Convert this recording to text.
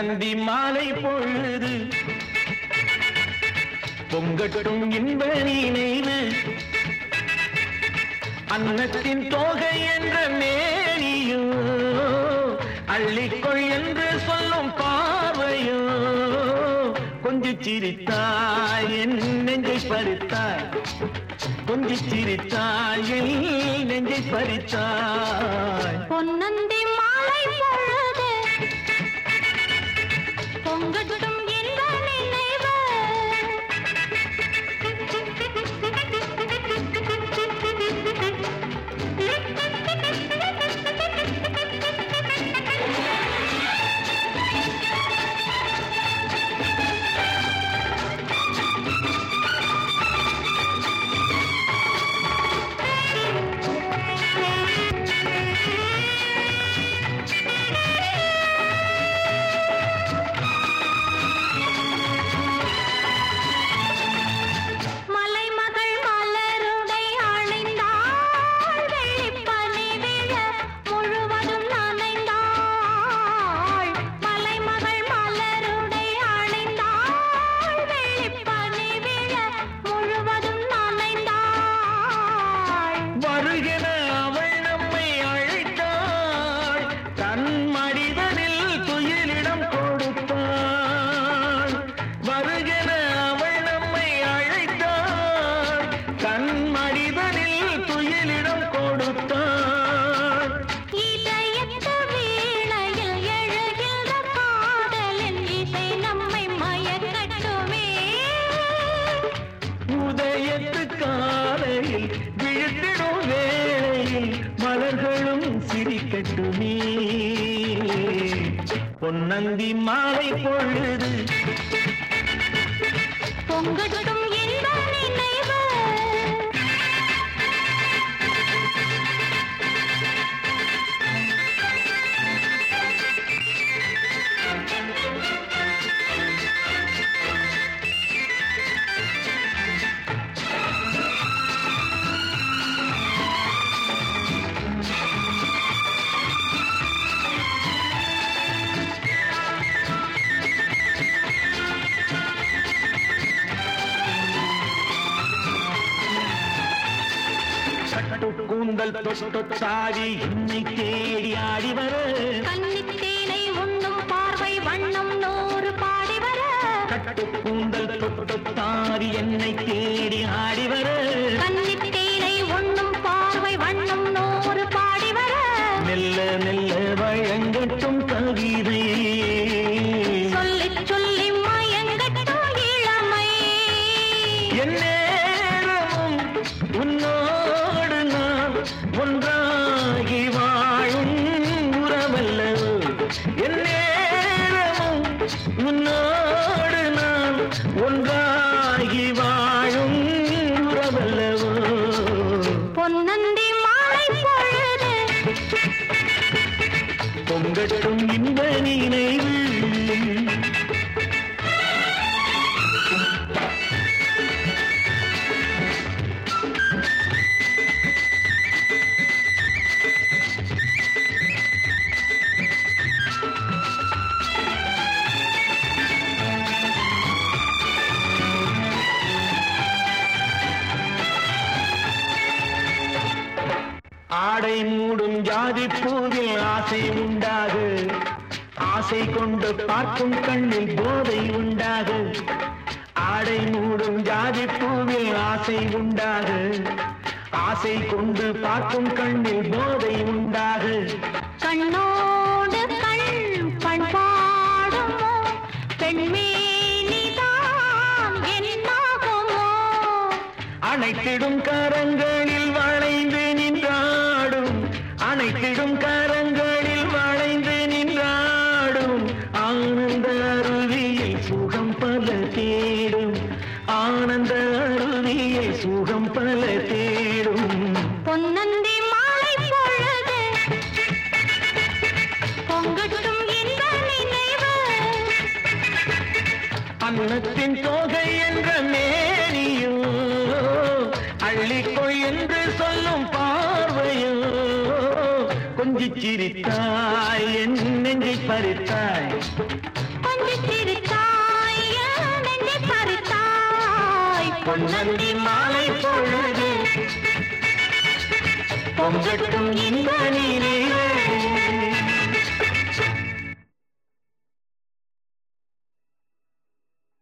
நந்தி மாலை பொழுது பொங்கட்டும் இன்ப நினைவு அன்னத்தின் தோகை என்ற மேனியோ அள்ளிக்கொள் என்று சொல்லும் பார்வையும் கொஞ்சி சிரித்தாய் என் நெஞ்சை பறித்தாய். கொஞ்சி சிரித்தாய் என் நெஞ்சை பறித்தாய். பொன்னந்தி மாலை பொழுது உதயத்து காலையில் விழுத்திடும் வேளையில் மலர்களும் சிரிக்கட்டுமே. பொன்னந்தி மாலை பொழுது பொங்கட்டும் சட்டு கூந்தல் தொட்டு சாவி என்னை தேடி ஆடி வர கன்னித்தேனை உண்ணும் பார்வை வண்ணம் நூறு பாடி வர கட்டு கூந்தல் தொட்டு தாவி என்னை தேடி ஆடி வர கன்னித்தேனை உண்ணும் பார்வை வண்ணம் நூறு பாடி வர மெல்ல மெல்ல வழங்கட்டும் கவிதை. ஒன்றாகி வாழும் உறவல்லவோ பொன்னந்தி மாலை பொழுது பொங்கட்டும் இன்ப நினைவு ஆடை மூடும் ஜாதி பூவில் ஆசை உண்டாகு. ஆசை கொண்டு பார்க்கும் கண்ணில் போதை உண்டாகு. ஆடை மூடும் ஜாதி பூவில் ஆசை உண்டாகு. ஆசை கொண்டு பார்க்கும் கண்ணில் போதை உண்டாகு. கண்ணோடு கண் பண்பாடுமோ? பெண்மேனிதான் அணைத்திடும் கரங்களில் அணைத்திடும் கரங்களில் வளைந்து நின்றாடும். ஆனந்த அருவியில் சுகம் பல தேடும். ஆனந்த அருவியில் சுகம் பல தேடும். பொன்னந்தி மாலை பொழுது பொங்கட்டும் நினைவு. அன்னத்தின் தோகை என்ற கொஞ்சி சிரித்தாய் என் நெஞ்சை பறித்தாய். கொஞ்சி சிரித்தாய் நெஞ்சை பறித்தாய். பொன்னந்தி மாலை பொழுது பொங்கட்டும் இந்த நீரே